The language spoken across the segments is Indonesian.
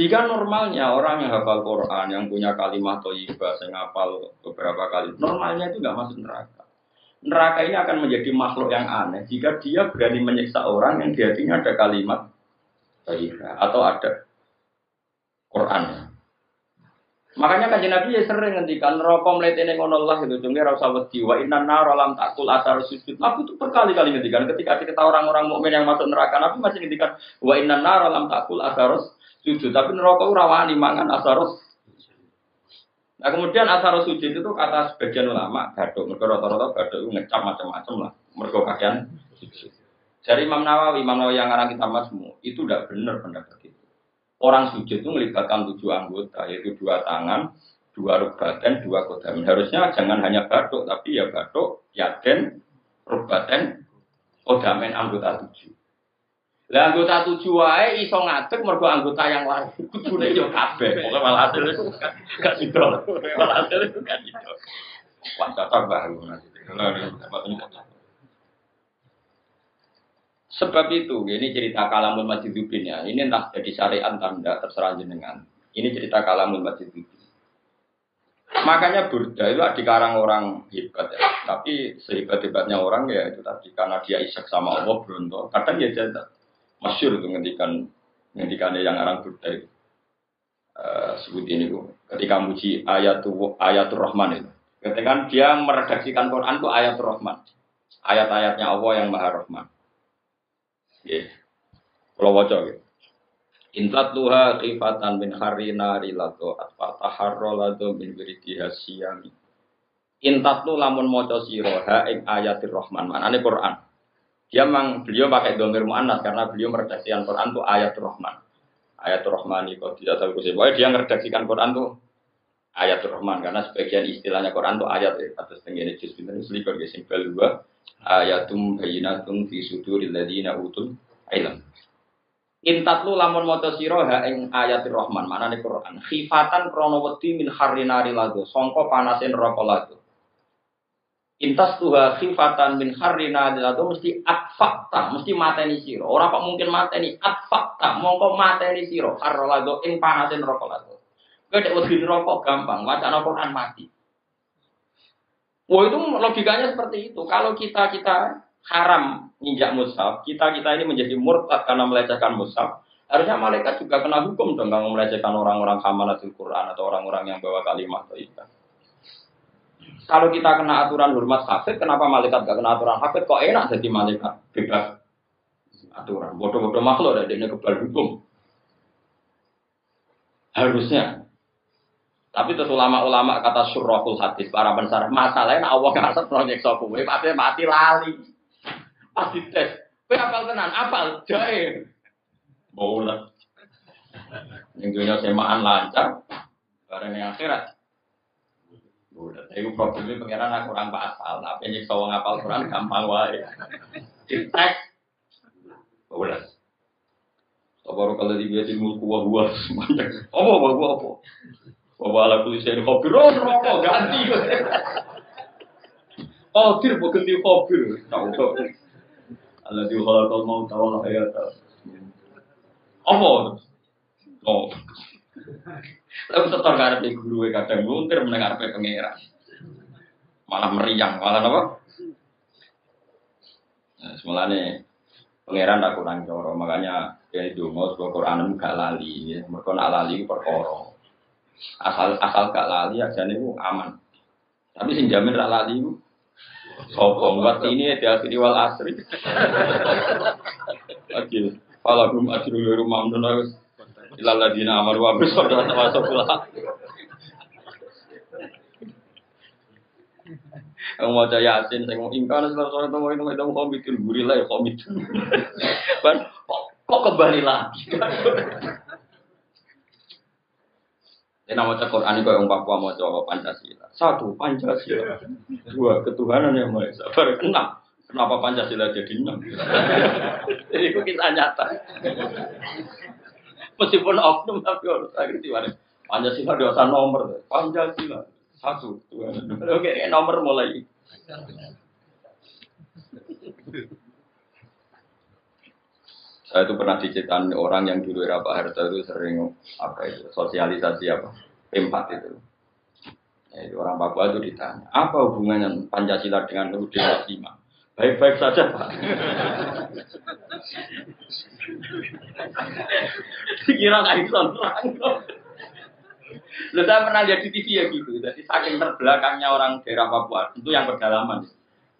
Jika normalnya orang yang hafal Quran, yang punya kalimat toyibah, yang hafal beberapa kali, normalnya itu nggak masuk neraka. Neraka ini akan menjadi makhluk yang aneh jika dia berani menyiksa orang yang di hatinya ada kalimat atau ada Quran. Makanya kan Nabi ya sering ngendikan rokok mletene ngono Allah itu cuma rasa wedi wa inna nar lam takul asar sujud. Nabi itu berkali-kali ngendikan ketika kita orang-orang mukmin yang masuk neraka Nabi masih ngendikan wa inna nar lam takul asar sujud. Tapi neraka ora wani mangan asar Nah kemudian asar sujud itu kata sebagian ulama gaduk mereka rata-rata gaduk ngecap macam-macam lah mereka kakian sujud. Dari Imam Nawawi, Imam Nawawi yang ngarang kita masmu itu tidak benar pendapat Orang sujud itu melibatkan tujuh anggota, yaitu dua tangan, dua rubaten, dua kodamin. Harusnya jangan hanya batuk, tapi ya batuk, yaden, rubaten, kodamen anggota tujuh. Lah anggota tujuh wae iso ngadeg mergo anggota yang lain. Kudune yo kabeh. Pokoke malah hasil gak sido. Malah hasil kan sido. Wah, tak baru. Sebab itu, ini cerita kalamun masjid ya. Ini entah jadi syariat tanda terserah jenengan. Ini cerita kalamun masjid Makanya Burda itu dikarang orang hebat ya. Tapi sehebat-hebatnya orang ya itu tadi karena dia isak sama Allah beruntung. Kadang ya jadi masyur itu ngendikan ngendikan yang orang Burda itu. Uh, sebut ini bu. Ketika muji ayatul ayatul Rahman itu. Ketika dia meredaksikan Quran itu ayatul Rahman. Ayat-ayatnya Allah yang Maha Rahman. Nggih. Kula waca nggih. Intat luha khifatan min harina rilato atfa taharro lato min wiridi hasyami. Intat lu lamun maca sira ha ing ayatir rahman. Manane Quran. Dia memang beliau pakai domir mu'annas karena beliau meredaksikan Quran itu ayat rahman. Ayat rahman itu tidak tahu. Pokoknya dia meredaksikan Quran itu ayat rahman karena sebagian istilahnya Quran itu ayat ya. Atas tenggine juz pinten selikur ge sing dua ayatum bayinatum fi suduril ladina utul ilm. Intatlu lamun maca sira ha ing ayatir rahman manane Quran. Khifatan krana wedi min harrinari lagu sangka panase neraka lagu. Intas tuha khifatan min harrina lagu mesti atfakta, mesti mateni sira. Ora kok mungkin mateni atfakta, mongko mateni sira har lagu ing lagu. Kowe nek wedi neraka gampang, wacana Quran mati. Wah itu logikanya seperti itu. Kalau kita kita haram nginjak mushaf, kita kita ini menjadi murtad karena melecehkan mushaf. Harusnya malaikat juga kena hukum dong kalau melecehkan orang-orang hamalatul Quran atau orang-orang yang bawa kalimat itu. Kalau kita kena aturan hormat hafid, kenapa malaikat gak kena aturan hafid? Kok enak jadi malaikat bebas aturan? Bodoh-bodoh makhluk ada ini kebal hukum. Harusnya tapi itu ulama-ulama kata surahul hadis para pensar masalahnya Allah ngasih proyek kowe pasti mati lali. Pasti tes. Kowe apal tenan, apal jae. Bola. Yang dunia semaan lancar, bareng yang akhirat. Bola. Itu problemnya pengiran aku kurang asal, tapi yang nyiksa ngapal Quran gampang wae. Tes. Bola. Sabar kalau dibiasin mulku wa huwa. Apa apa apa? Bawa ala kulis ini kopi, oh rokok ganti. Kodir mau ganti kopi, tahu tahu. Allah di kalau mau tahu lah ya tahu. Apa? Oh. Tapi tetap gak ada guru kadang muntir mendengar pengeran. Malah meriang, malah apa? Nah, semuanya pangeran aku kurang coro, makanya ya itu mau sebuah Quran gak lali, ya. mereka nak lali perkara asal asal gak lali aja nih aman. Tapi sing jamin rak lali sopo? Buat ini ya di wal asri. Adil kalau belum lu rumah menurut ilal ladina amar wa masuk pula Yang mau caya yasin, saya mau ingkar, setelah sore itu mau itu mau komitin, gurila ya komitin. Kok kembali lagi? Ini nama Quran itu yang Papua mau coba Pancasila. Satu Pancasila. Dua ketuhanan yang maha esa. Enam. Kenapa Pancasila jadi enam? Jadi itu kita nyata. Meskipun oknum tapi harus sakit mana. Pancasila dosa nomor. Pancasila satu. Oke, nomor mulai. Saya itu pernah diceritain orang yang dulu era Pak Harto itu sering apa itu sosialisasi apa P4 itu. Ya, orang Papua itu ditanya, apa hubungannya Pancasila dengan UUD 45? Baik-baik saja Pak. Kira kayak itu Lalu saya pernah lihat di TV ya gitu. Jadi saking terbelakangnya orang daerah Papua, itu yang pedalaman.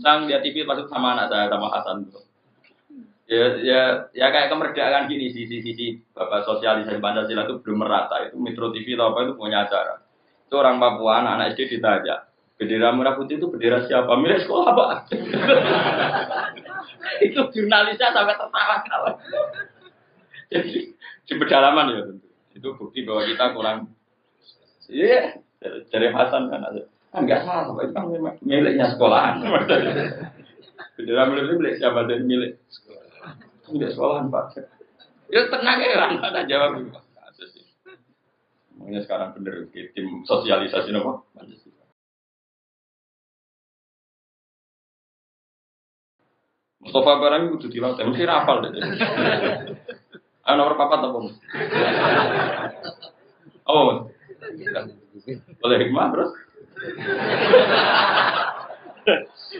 Saya lihat TV masuk sama anak saya sama Hasan. Ya, ya, ya kayak kemerdekaan gini sisi-sisi bapak sosialisasi Pancasila itu belum merata. Itu Metro TV atau apa itu punya acara. Itu orang Papua, anak-anak SD ditanya, bendera merah putih itu bendera siapa? Milik sekolah apa? itu jurnalisnya sampai tertawa-tawa. Jadi di pedalaman ya tentu. Itu bukti bahwa kita kurang. Iya, dari Hasan kan ada. Enggak ah, salah, itu kan miliknya sekolahan. Bendera milik itu milik siapa? Dan milik milik sekolahan Pak. Ya tenang ya, ada jawab. Makanya sekarang bener tim sosialisasi nopo Pancasila. Mustafa barang itu dilatih, mesti rapal deh. Ah nomor papat apa? Oh, boleh hikmah terus?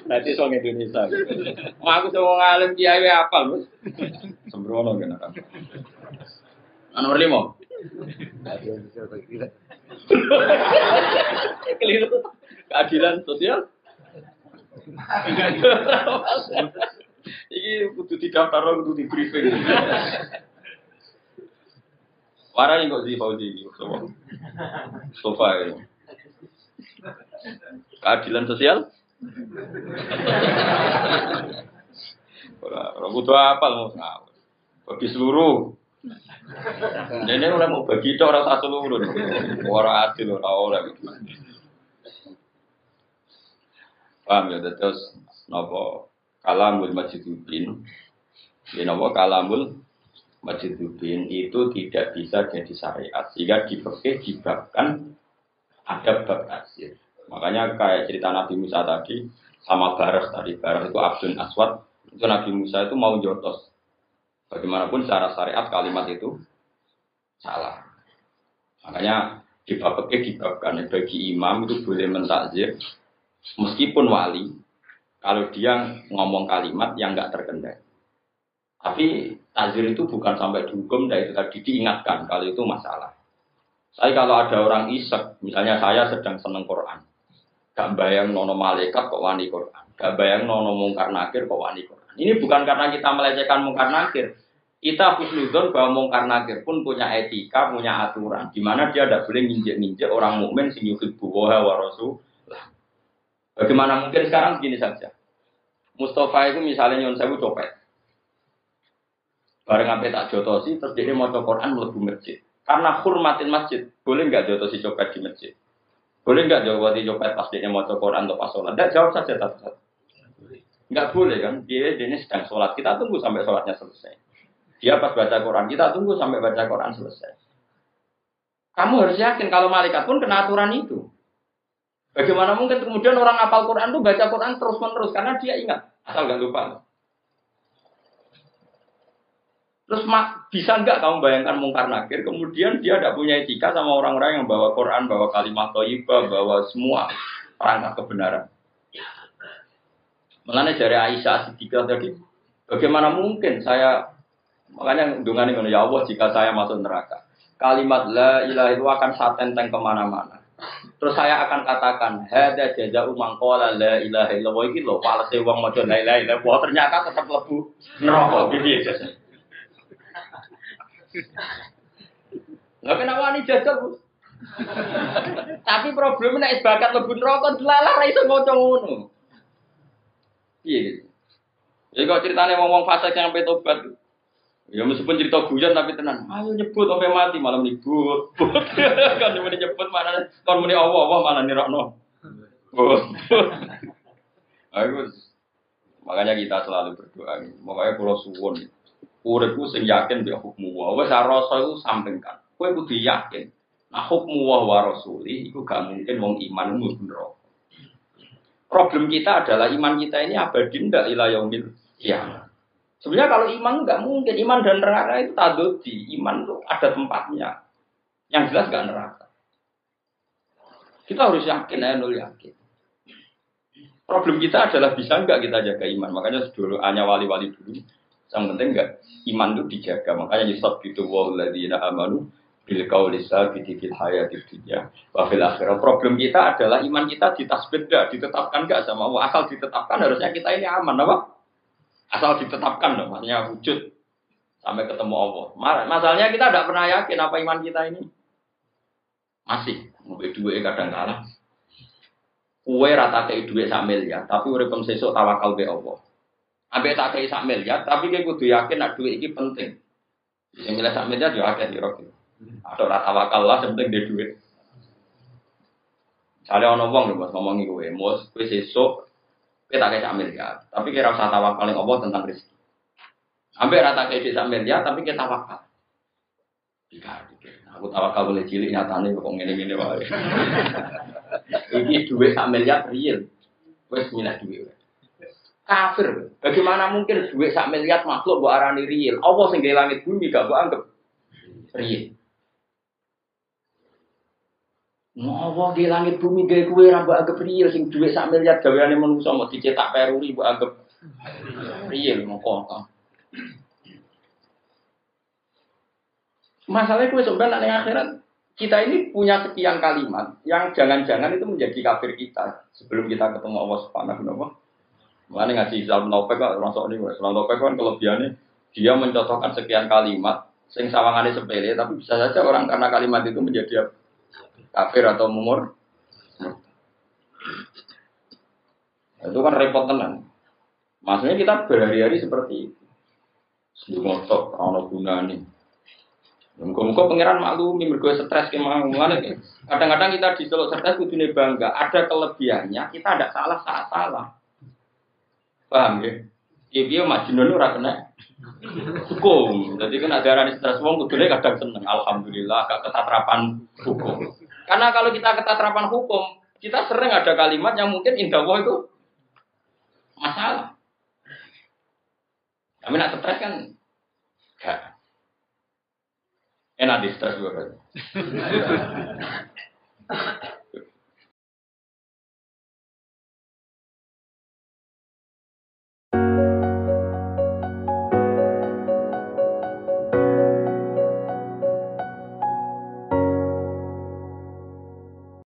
Nanti soal Indonesia. Mau aku sama ngalim kiai apa lu? Sembrono kan? Nomor lima. Keliru. Keadilan sosial. Ini kudu didaftar, kudu di briefing. Warah ini kok di Fauzi sofa. Sofa ini. Keadilan sosial. Orang butuh apa mau Bagi seluruh ini udah mau bagi itu orang satu seluruh, orang adil orang oleh. Paham ya terus nopo kalamul majidubin, ya nopo kalamul majidubin itu tidak bisa jadi syariat sehingga dipakai dibabkan ada bab asir. Makanya kayak cerita Nabi Musa tadi sama Baras tadi, Baras itu Abdul Aswad, itu Nabi Musa itu mau jotos Bagaimanapun secara syariat kalimat itu salah. Makanya di bab dibabkan. Bagi imam itu boleh mentakzir. Meskipun wali kalau dia ngomong kalimat yang nggak terkendali. Tapi takzir itu bukan sampai dihukum dan itu tadi diingatkan kalau itu masalah. Saya kalau ada orang isek, misalnya saya sedang seneng Quran, gak bayang nono malaikat kok wani Quran, gak bayang nono mungkar nakir kok wani Quran. Ini bukan karena kita melecehkan mungkar nakir, kita husnudon bahwa mungkar nakir pun punya etika, punya aturan. Di mana dia tidak boleh nginjek-nginjek orang mukmin sing yuhibbu wa rasulullah. Bagaimana mungkin sekarang begini saja. Mustafa itu misalnya nyon sewu copet. Bareng sampai tak jotosi, terus dia mau Quran melebu masjid. Karena hormatin masjid, boleh nggak jotosi copet di masjid? Boleh nggak jawati copet pas dia mau Quran atau pas sholat? Tidak jawab saja satu-satu. Nggak boleh kan? Dia, ini sedang sholat. Kita tunggu sampai sholatnya selesai. Dia pas baca Quran, kita tunggu sampai baca Quran selesai. Kamu harus yakin kalau malaikat pun kena aturan itu. Bagaimana mungkin kemudian orang apal Quran itu baca Quran terus menerus karena dia ingat asal nggak lupa. Terus bisa nggak kamu bayangkan mungkar nakir, kemudian dia tidak punya etika sama orang-orang yang bawa Quran, bawa kalimat toibah, bawa semua perangkat kebenaran. Mengenai dari Aisyah Siddiqah tadi, bagaimana mungkin saya Makanya dengan ini ya Allah jika saya masuk neraka, kalimat la ilaha itu akan saya tenteng ke mana-mana. Terus saya akan katakan, hada jaza umang kola la ilaha illallah ini loh, walase uang mau la ilaha illallah, ternyata tetap lebu neraka ya. Lah kenapa ini jajal bu? Tapi problemnya nek bakat lebu neraka delalah ra iso maca ngono. Iya gitu. Ya kok ceritanya ngomong fase yang tobat. Ya meskipun cerita guyon tapi tenang. Ayo nyebut sampai mati malam nyebut. kan muni nyebut mana kon muni Allah Allah mana nirokno. Ayo makanya kita selalu berdoa. Makanya kalau suwon uripku sing yakin bi hukmu wa wis rasa iku sampingkan. Kowe kudu yakin. Nah hukmu wa wa rasuli iku gak mungkin wong iman mlebu. Problem kita adalah iman kita ini abadi ndak ila yaumil kiamat. Sebenarnya kalau iman nggak mungkin, iman dan neraka itu tadoti, iman itu ada tempatnya. Yang jelas nggak neraka. Kita harus yakin ya, nul yakin. Problem kita adalah bisa nggak kita jaga iman. Makanya dulu hanya wali-wali dulu. Yang penting nggak iman itu dijaga. Makanya yusab gitu walladzina amanu bil qauli sabiti fil hayatid dunya wa fil akhirah. Problem kita adalah iman kita ditasbih ditetapkan enggak sama Allah. Asal ditetapkan harusnya kita ini aman apa? Asal ditetapkan dong, maksudnya wujud sampai ketemu Allah. Masalahnya kita tidak pernah yakin apa iman kita ini. Masih, mungkin dua kadang kalah. Kue rata ke dua sak miliar, tapi urip sesuk tawakal be Allah. Ambek tak kei sak miliar, tapi kayak kudu yakin nak duit ini penting. Yang milih sak miliar juga ada di rokok. Atau rata wakal lah, penting dia duit. Misalnya ono wong nih, ngomongi gue, mau gue sesuk, kita kayak sak miliar, tapi kira usah tawakal yang Allah tentang rezeki. Ambil rata kayak sak miliar, tapi kita tawakal. Jika, aku tawakal boleh cilik nyatanya kok ngene ngene wae. Ini duit sak miliar real, wes milih duit. Kafir. Bagaimana mungkin duit sak miliar makhluk buat arani real? Allah sing langit bumi gak buat anggap real. Mau di langit bumi gaya kue rambut agak real sing duit sak miliar gaweane manusa mau dicetak peruri buat agak real mau kok. Masalahnya kue sebenarnya nanti akhirat kita ini punya sekian kalimat yang jangan-jangan itu menjadi kafir kita sebelum kita ketemu Allah Subhanahu wa taala. Mengenai ngaji Islam Taufik kok termasuk ini, Islam Taufik kan kelebihannya dia mencontohkan sekian kalimat sing sawangannya sepele tapi bisa saja orang karena kalimat itu menjadi kafir atau mumur. Itu kan repot tenan. Maksudnya kita berhari-hari seperti itu. Ngotok, ono gunane. Muka-muka pangeran maklumi mergo stres ke mana Kadang-kadang kita di Solo stres kudune bangga, ada kelebihannya, kita ada salah salah salah. Paham ya? Iya, majnun ora hukum. Jadi kan ada orang stres wong kudune kadang seneng. Alhamdulillah gak ketatrapan hukum. Karena kalau kita ketatapan hukum, kita sering ada kalimat yang mungkin indah itu masalah. Kami nak stres kan gak enak di stres juga.